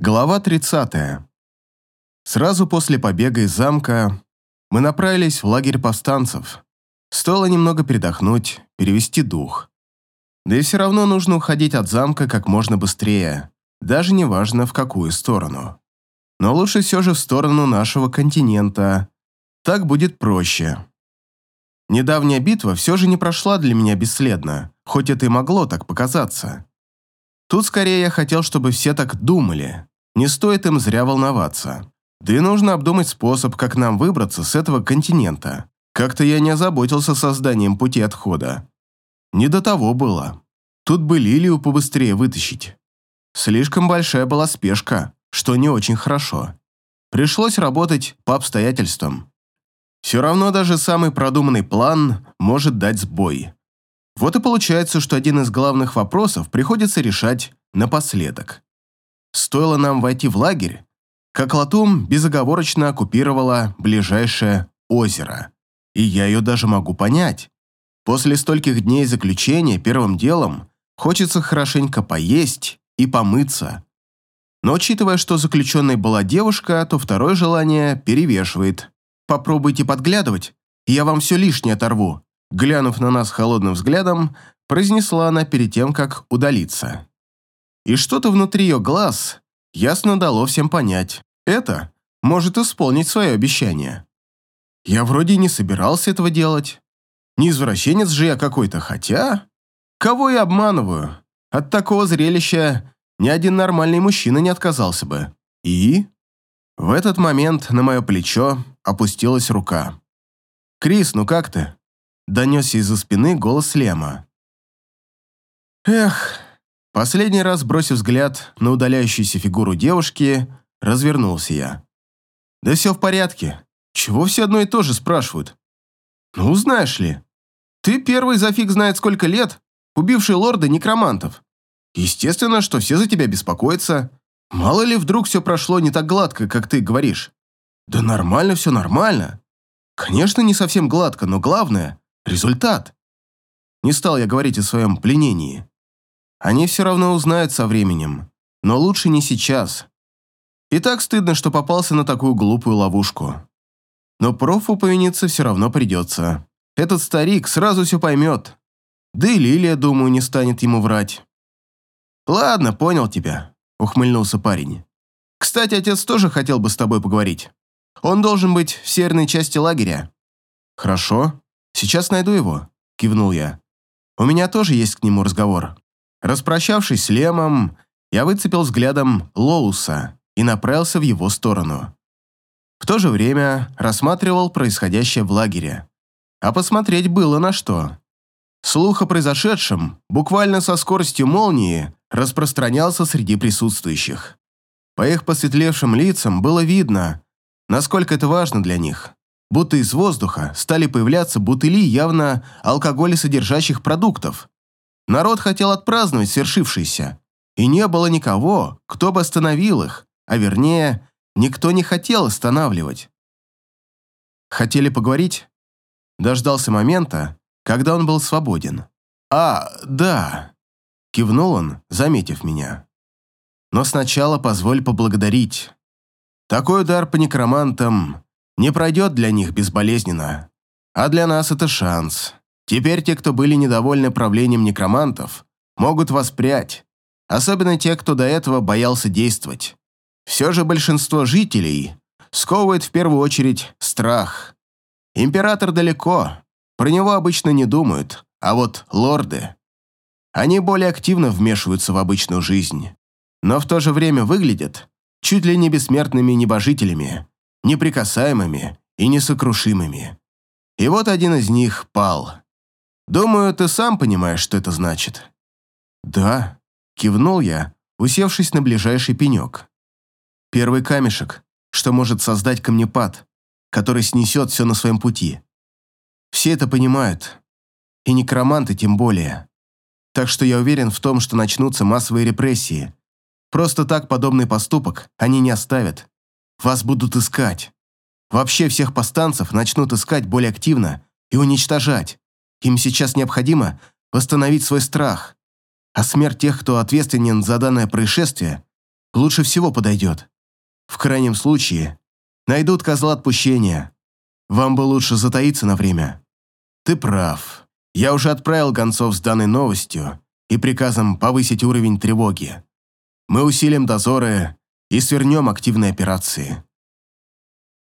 Глава 30. Сразу после побега из замка мы направились в лагерь повстанцев. Стоило немного передохнуть, перевести дух. Да и все равно нужно уходить от замка как можно быстрее, даже не важно в какую сторону. Но лучше все же в сторону нашего континента. Так будет проще. Недавняя битва все же не прошла для меня бесследно, хоть это и могло так показаться. Тут скорее я хотел, чтобы все так думали. Не стоит им зря волноваться. Да и нужно обдумать способ, как нам выбраться с этого континента. Как-то я не озаботился созданием пути отхода. Не до того было. Тут бы Лилию побыстрее вытащить. Слишком большая была спешка, что не очень хорошо. Пришлось работать по обстоятельствам. Все равно даже самый продуманный план может дать сбой. Вот и получается, что один из главных вопросов приходится решать напоследок. Стоило нам войти в лагерь, как Латум безоговорочно оккупировала ближайшее озеро. И я ее даже могу понять. После стольких дней заключения первым делом хочется хорошенько поесть и помыться. Но учитывая, что заключенной была девушка, то второе желание перевешивает. Попробуйте подглядывать, я вам все лишнее оторву. Глянув на нас холодным взглядом, произнесла она перед тем, как удалиться. И что-то внутри ее глаз ясно дало всем понять. Это может исполнить свое обещание. Я вроде не собирался этого делать. Не извращенец же я какой-то, хотя... Кого я обманываю? От такого зрелища ни один нормальный мужчина не отказался бы. И... В этот момент на мое плечо опустилась рука. «Крис, ну как ты?» Донесся из-за спины голос Лема. Эх, последний раз бросив взгляд на удаляющуюся фигуру девушки, развернулся я. Да все в порядке. Чего все одно и то же спрашивают? Ну, знаешь ли, ты первый за фиг знает сколько лет, убивший лорда некромантов. Естественно, что все за тебя беспокоятся. Мало ли вдруг все прошло не так гладко, как ты говоришь. Да нормально все нормально. Конечно, не совсем гладко, но главное, Результат. Не стал я говорить о своем пленении. Они все равно узнают со временем, но лучше не сейчас. И так стыдно, что попался на такую глупую ловушку. Но профу повиниться все равно придется. Этот старик сразу все поймет. Да и Лилия, думаю, не станет ему врать. «Ладно, понял тебя», — ухмыльнулся парень. «Кстати, отец тоже хотел бы с тобой поговорить. Он должен быть в северной части лагеря». «Хорошо. «Сейчас найду его», – кивнул я. «У меня тоже есть к нему разговор». Распрощавшись с Лемом, я выцепил взглядом Лоуса и направился в его сторону. В то же время рассматривал происходящее в лагере. А посмотреть было на что. Слух о произошедшем буквально со скоростью молнии распространялся среди присутствующих. По их посветлевшим лицам было видно, насколько это важно для них будто из воздуха стали появляться бутыли явно алкоголесодержащих продуктов. Народ хотел отпраздновать свершившееся, и не было никого, кто бы остановил их, а вернее, никто не хотел останавливать. Хотели поговорить? Дождался момента, когда он был свободен. «А, да», — кивнул он, заметив меня. «Но сначала позволь поблагодарить. Такой удар по некромантам не пройдет для них безболезненно. А для нас это шанс. Теперь те, кто были недовольны правлением некромантов, могут воспрять, особенно те, кто до этого боялся действовать. Все же большинство жителей сковывает в первую очередь страх. Император далеко, про него обычно не думают, а вот лорды. Они более активно вмешиваются в обычную жизнь, но в то же время выглядят чуть ли не бессмертными небожителями, неприкасаемыми и несокрушимыми. И вот один из них пал. Думаю, ты сам понимаешь, что это значит. Да, кивнул я, усевшись на ближайший пенек. Первый камешек, что может создать камнепад, который снесет все на своем пути. Все это понимают, и некроманты тем более. Так что я уверен в том, что начнутся массовые репрессии. Просто так подобный поступок они не оставят. Вас будут искать. Вообще всех повстанцев начнут искать более активно и уничтожать. Им сейчас необходимо восстановить свой страх. А смерть тех, кто ответственен за данное происшествие, лучше всего подойдет. В крайнем случае, найдут козла отпущения. Вам бы лучше затаиться на время. Ты прав. Я уже отправил гонцов с данной новостью и приказом повысить уровень тревоги. Мы усилим дозоры и свернем активные операции.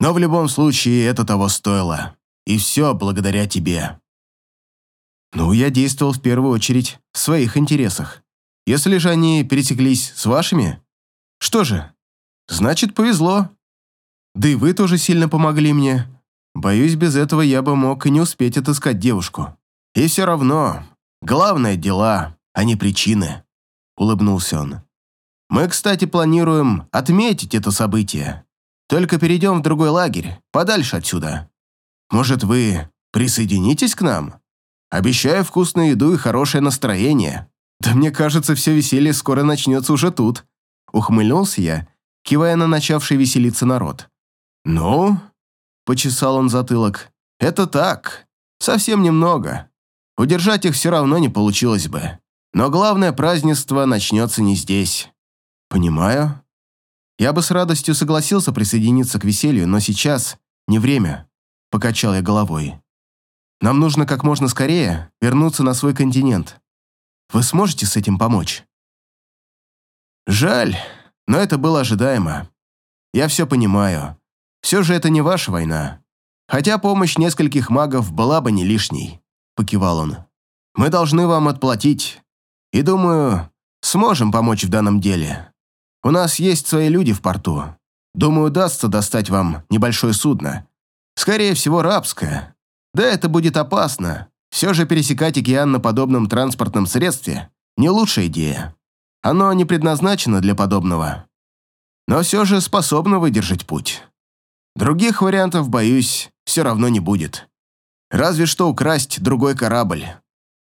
Но в любом случае это того стоило. И все благодаря тебе. Ну, я действовал в первую очередь в своих интересах. Если же они пересеклись с вашими, что же, значит, повезло. Да и вы тоже сильно помогли мне. Боюсь, без этого я бы мог и не успеть отыскать девушку. И все равно, главное – дела, а не причины», – улыбнулся он. «Мы, кстати, планируем отметить это событие. Только перейдем в другой лагерь, подальше отсюда. Может, вы присоединитесь к нам? Обещаю вкусную еду и хорошее настроение. Да мне кажется, все веселье скоро начнется уже тут», – ухмыльнулся я, кивая на начавший веселиться народ. «Ну?» – почесал он затылок. «Это так. Совсем немного. Удержать их все равно не получилось бы. Но главное празднество начнется не здесь. Понимаю. Я бы с радостью согласился присоединиться к веселью, но сейчас не время, покачал я головой. Нам нужно как можно скорее вернуться на свой континент. Вы сможете с этим помочь? Жаль, но это было ожидаемо. Я все понимаю. Все же это не ваша война. Хотя помощь нескольких магов была бы не лишней покивал он. «Мы должны вам отплатить. И, думаю, сможем помочь в данном деле. У нас есть свои люди в порту. Думаю, удастся достать вам небольшое судно. Скорее всего, рабское. Да, это будет опасно. Все же пересекать океан на подобном транспортном средстве – не лучшая идея. Оно не предназначено для подобного. Но все же способно выдержать путь. Других вариантов, боюсь, все равно не будет. Разве что украсть другой корабль.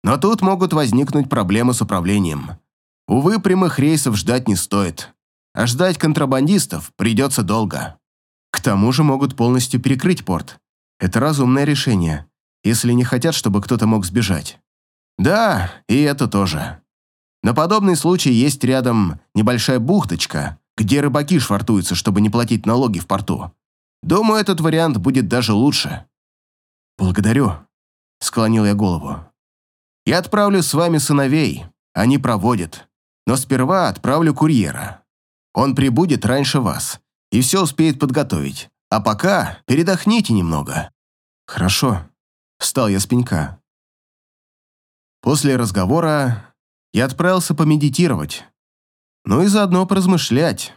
Но тут могут возникнуть проблемы с управлением. Увы, прямых рейсов ждать не стоит. А ждать контрабандистов придется долго. К тому же могут полностью перекрыть порт. Это разумное решение, если не хотят, чтобы кто-то мог сбежать. Да, и это тоже. На подобный случай есть рядом небольшая бухточка, где рыбаки швартуются, чтобы не платить налоги в порту. Думаю, этот вариант будет даже лучше. «Благодарю», — склонил я голову. «Я отправлю с вами сыновей, они проводят. Но сперва отправлю курьера. Он прибудет раньше вас и все успеет подготовить. А пока передохните немного». «Хорошо», — встал я с пенька. После разговора я отправился помедитировать. Ну и заодно поразмышлять.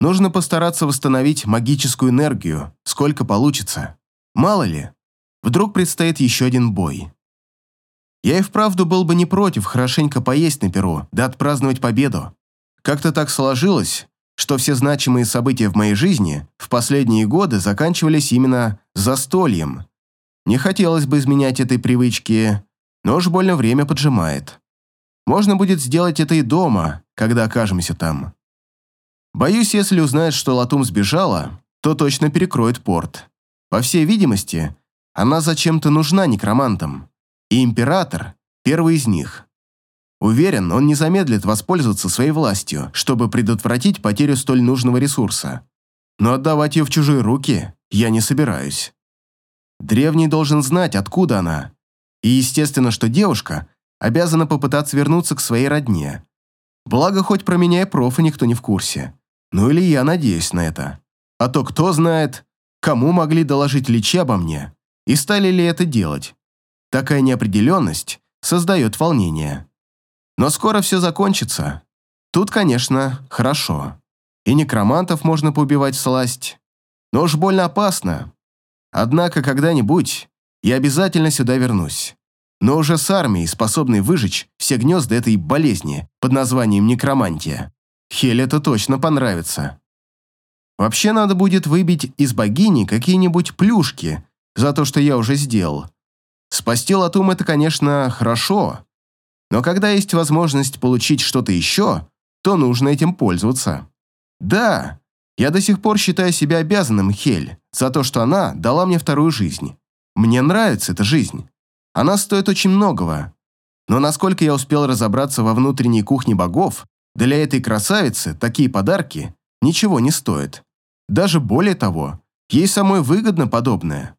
Нужно постараться восстановить магическую энергию, сколько получится. Мало ли, Вдруг предстоит еще один бой. Я и вправду был бы не против хорошенько поесть на Перу, да отпраздновать победу. Как-то так сложилось, что все значимые события в моей жизни в последние годы заканчивались именно застольем. Не хотелось бы изменять этой привычки, но уж больно время поджимает. Можно будет сделать это и дома, когда окажемся там. Боюсь, если узнает, что Латум сбежала, то точно перекроет порт. По всей видимости, она зачем-то нужна некромантам. И император – первый из них. Уверен, он не замедлит воспользоваться своей властью, чтобы предотвратить потерю столь нужного ресурса. Но отдавать ее в чужие руки я не собираюсь. Древний должен знать, откуда она. И естественно, что девушка обязана попытаться вернуться к своей родне. Благо, хоть про меня и профа никто не в курсе. Ну или я надеюсь на это. А то кто знает, кому могли доложить Личи обо мне и стали ли это делать. Такая неопределенность создает волнение. Но скоро все закончится. Тут, конечно, хорошо. И некромантов можно поубивать сласть. Но уж больно опасно. Однако когда-нибудь я обязательно сюда вернусь. Но уже с армией, способной выжечь все гнезда этой болезни под названием некромантия. Хель это точно понравится. Вообще надо будет выбить из богини какие-нибудь плюшки за то, что я уже сделал. Спасти Латум – это, конечно, хорошо, но когда есть возможность получить что-то еще, то нужно этим пользоваться. Да, я до сих пор считаю себя обязанным Хель за то, что она дала мне вторую жизнь. Мне нравится эта жизнь. Она стоит очень многого. Но насколько я успел разобраться во внутренней кухне богов, Для этой красавицы такие подарки ничего не стоят. Даже более того, ей самой выгодно подобное.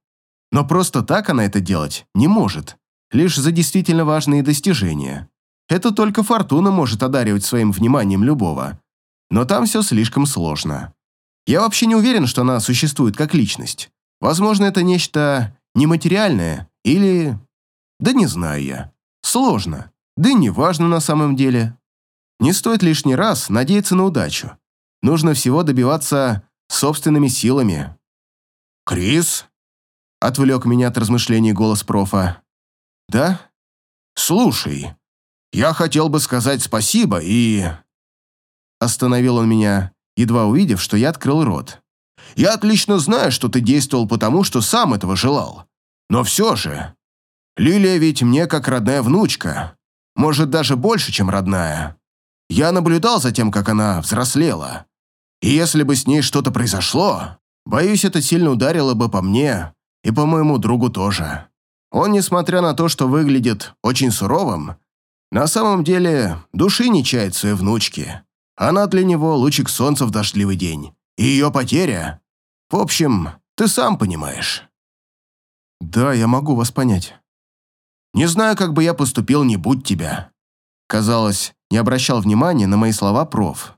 Но просто так она это делать не может, лишь за действительно важные достижения. Это только фортуна может одаривать своим вниманием любого. Но там все слишком сложно. Я вообще не уверен, что она существует как личность. Возможно, это нечто нематериальное или... Да не знаю я. Сложно. Да и не важно на самом деле. Не стоит лишний раз надеяться на удачу. Нужно всего добиваться собственными силами. «Крис?» — отвлек меня от размышлений голос профа. «Да?» «Слушай, я хотел бы сказать спасибо и...» Остановил он меня, едва увидев, что я открыл рот. «Я отлично знаю, что ты действовал потому, что сам этого желал. Но все же... Лилия ведь мне как родная внучка. Может, даже больше, чем родная. Я наблюдал за тем, как она взрослела. И если бы с ней что-то произошло, боюсь, это сильно ударило бы по мне и по моему другу тоже. Он, несмотря на то, что выглядит очень суровым, на самом деле души не чает своей внучки. Она для него лучик солнца в дождливый день. И ее потеря... В общем, ты сам понимаешь. Да, я могу вас понять. Не знаю, как бы я поступил, не будь тебя. Казалось, не обращал внимания на мои слова проф.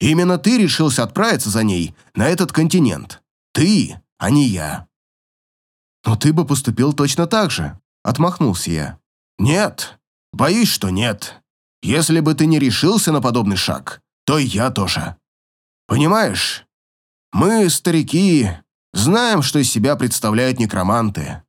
Именно ты решился отправиться за ней на этот континент. Ты, а не я. Но ты бы поступил точно так же, отмахнулся я. Нет, боюсь, что нет. Если бы ты не решился на подобный шаг, то и я тоже. Понимаешь, мы, старики, знаем, что из себя представляют некроманты.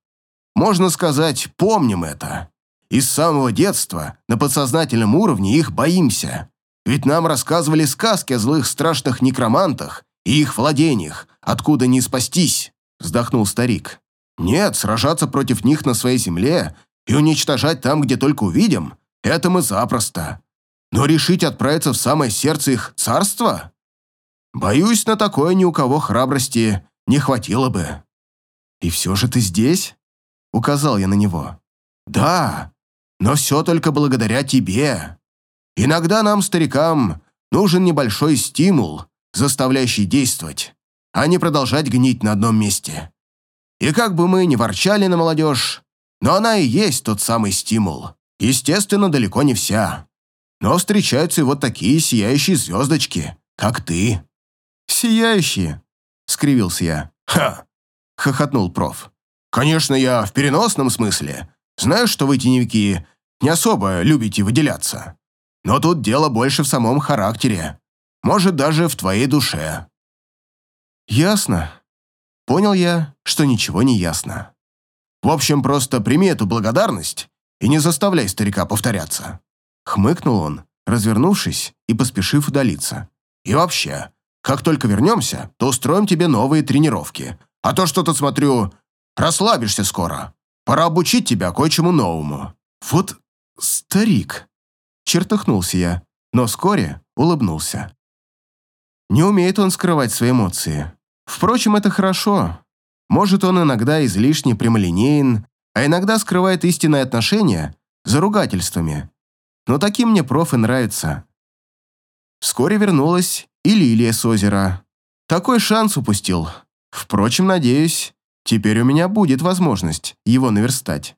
Можно сказать, помним это. И с самого детства на подсознательном уровне их боимся. Ведь нам рассказывали сказки о злых страшных некромантах и их владениях, откуда не спастись, вздохнул старик. Нет, сражаться против них на своей земле и уничтожать там, где только увидим, это мы запросто. Но решить отправиться в самое сердце их царства? Боюсь, на такое ни у кого храбрости не хватило бы. И все же ты здесь? Указал я на него. Да, но все только благодаря тебе. Иногда нам, старикам, нужен небольшой стимул, заставляющий действовать, а не продолжать гнить на одном месте. И как бы мы ни ворчали на молодежь, но она и есть тот самый стимул. Естественно, далеко не вся. Но встречаются и вот такие сияющие звездочки, как ты». «Сияющие?» — скривился я. «Ха!» — хохотнул проф. «Конечно, я в переносном смысле. Знаю, что вы, теневики, не особо любите выделяться. Но тут дело больше в самом характере. Может, даже в твоей душе». «Ясно». Понял я, что ничего не ясно. «В общем, просто прими эту благодарность и не заставляй старика повторяться». Хмыкнул он, развернувшись и поспешив удалиться. «И вообще, как только вернемся, то устроим тебе новые тренировки. А то что-то, смотрю, расслабишься скоро. Пора обучить тебя кое-чему новому». «Вот старик», — чертыхнулся я, но вскоре улыбнулся. Не умеет он скрывать свои эмоции. Впрочем, это хорошо. Может, он иногда излишне прямолинеен, а иногда скрывает истинные отношения за ругательствами но таким мне профы нравятся. Вскоре вернулась и Лилия с озера. Такой шанс упустил. Впрочем, надеюсь, теперь у меня будет возможность его наверстать.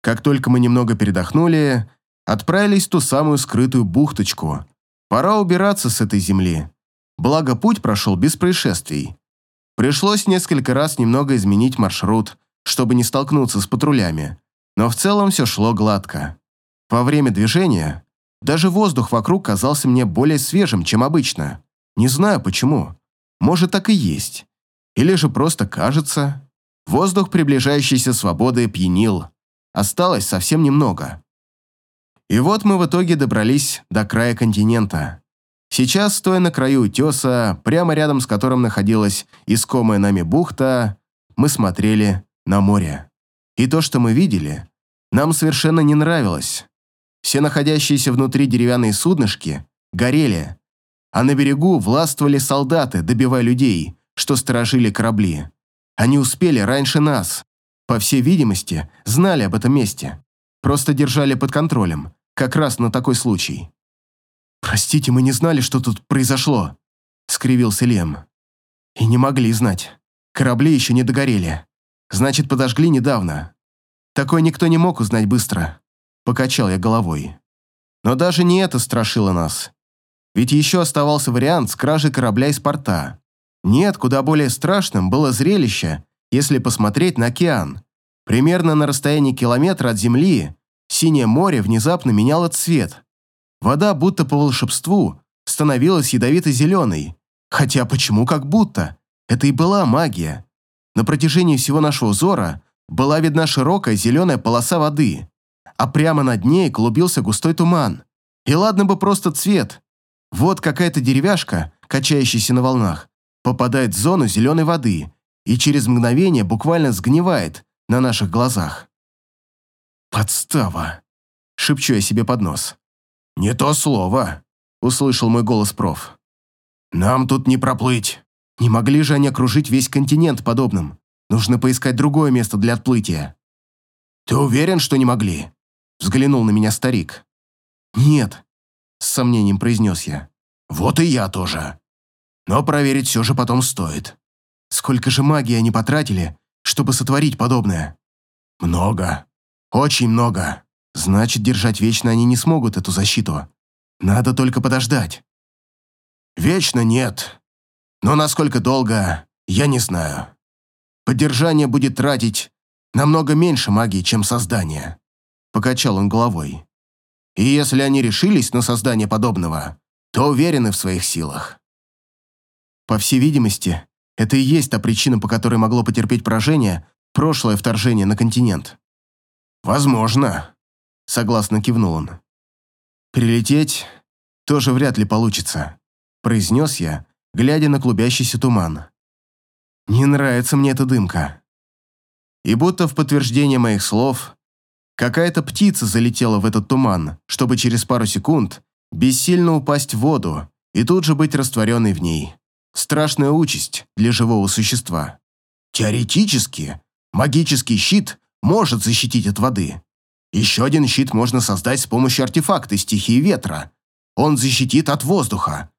Как только мы немного передохнули, отправились в ту самую скрытую бухточку. Пора убираться с этой земли. Благо, путь прошел без происшествий. Пришлось несколько раз немного изменить маршрут, чтобы не столкнуться с патрулями, но в целом все шло гладко. Во время движения даже воздух вокруг казался мне более свежим, чем обычно. Не знаю почему. Может, так и есть. Или же просто кажется. Воздух приближающейся свободы пьянил. Осталось совсем немного. И вот мы в итоге добрались до края континента. Сейчас, стоя на краю утеса, прямо рядом с которым находилась искомая нами бухта, мы смотрели на море. И то, что мы видели, нам совершенно не нравилось. Все находящиеся внутри деревянные суднышки горели, а на берегу властвовали солдаты, добивая людей, что сторожили корабли. Они успели раньше нас. По всей видимости, знали об этом месте. Просто держали под контролем, как раз на такой случай. «Простите, мы не знали, что тут произошло», — скривился Лем. «И не могли знать. Корабли еще не догорели. Значит, подожгли недавно. Такое никто не мог узнать быстро», — покачал я головой. Но даже не это страшило нас. Ведь еще оставался вариант с кражей корабля из порта. Нет, куда более страшным было зрелище, если посмотреть на океан. Примерно на расстоянии километра от земли синее море внезапно меняло цвет. Вода, будто по волшебству, становилась ядовито-зеленой. Хотя почему как будто? Это и была магия. На протяжении всего нашего взора была видна широкая зеленая полоса воды, а прямо над ней клубился густой туман. И ладно бы просто цвет. Вот какая-то деревяшка, качающаяся на волнах, попадает в зону зеленой воды и через мгновение буквально сгнивает на наших глазах. «Подстава!» — шепчу я себе под нос. «Не то слово!» — услышал мой голос проф. «Нам тут не проплыть!» Не могли же они окружить весь континент подобным. Нужно поискать другое место для отплытия. «Ты уверен, что не могли?» Взглянул на меня старик. «Нет», — с сомнением произнес я. «Вот и я тоже. Но проверить все же потом стоит. Сколько же магии они потратили, чтобы сотворить подобное?» «Много. Очень много. Значит, держать вечно они не смогут эту защиту. Надо только подождать». «Вечно нет. Но насколько долго, я не знаю. Поддержание будет тратить намного меньше магии, чем создание», — покачал он головой. «И если они решились на создание подобного, то уверены в своих силах». По всей видимости, это и есть та причина, по которой могло потерпеть поражение прошлое вторжение на континент. «Возможно», — согласно кивнул он. «Прилететь тоже вряд ли получится», — произнес я, глядя на клубящийся туман. «Не нравится мне эта дымка». И будто в подтверждение моих слов, какая-то птица залетела в этот туман, чтобы через пару секунд бессильно упасть в воду и тут же быть растворенной в ней. Страшная участь для живого существа. Теоретически, магический щит может защитить от воды. Еще один щит можно создать с помощью артефакта стихии ветра. Он защитит от воздуха.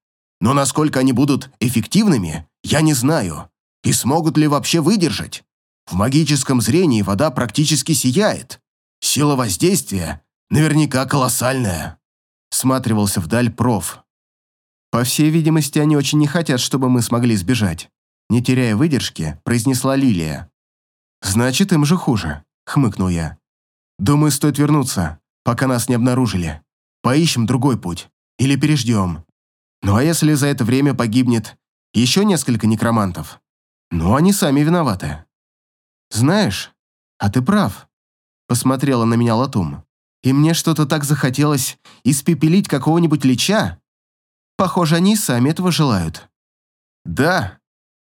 Но насколько они будут эффективными, я не знаю. И смогут ли вообще выдержать? В магическом зрении вода практически сияет. Сила воздействия наверняка колоссальная. Сматривался вдаль проф. По всей видимости, они очень не хотят, чтобы мы смогли сбежать. Не теряя выдержки, произнесла Лилия. «Значит, им же хуже», — хмыкнул я. «Думаю, стоит вернуться, пока нас не обнаружили. Поищем другой путь. Или переждем. Ну а если за это время погибнет еще несколько некромантов? Ну, они сами виноваты». «Знаешь, а ты прав», — посмотрела на меня Латум. «И мне что-то так захотелось испепелить какого-нибудь лича. Похоже, они сами этого желают». «Да,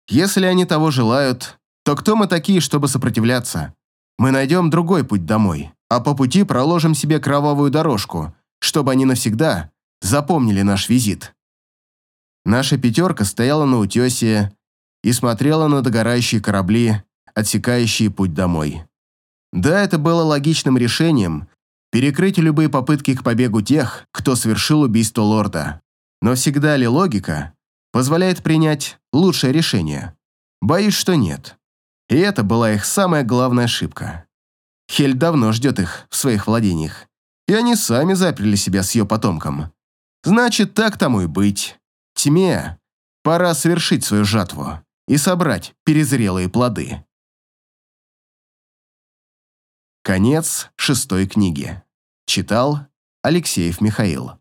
если они того желают, то кто мы такие, чтобы сопротивляться? Мы найдем другой путь домой, а по пути проложим себе кровавую дорожку, чтобы они навсегда запомнили наш визит. Наша пятерка стояла на утесе и смотрела на догорающие корабли, отсекающие путь домой. Да, это было логичным решением перекрыть любые попытки к побегу тех, кто совершил убийство лорда. Но всегда ли логика позволяет принять лучшее решение? Боюсь, что нет. И это была их самая главная ошибка. Хель давно ждет их в своих владениях, и они сами заперли себя с ее потомком. Значит, так тому и быть. Тьме пора совершить свою жатву и собрать перезрелые плоды. Конец шестой книги. Читал Алексеев Михаил.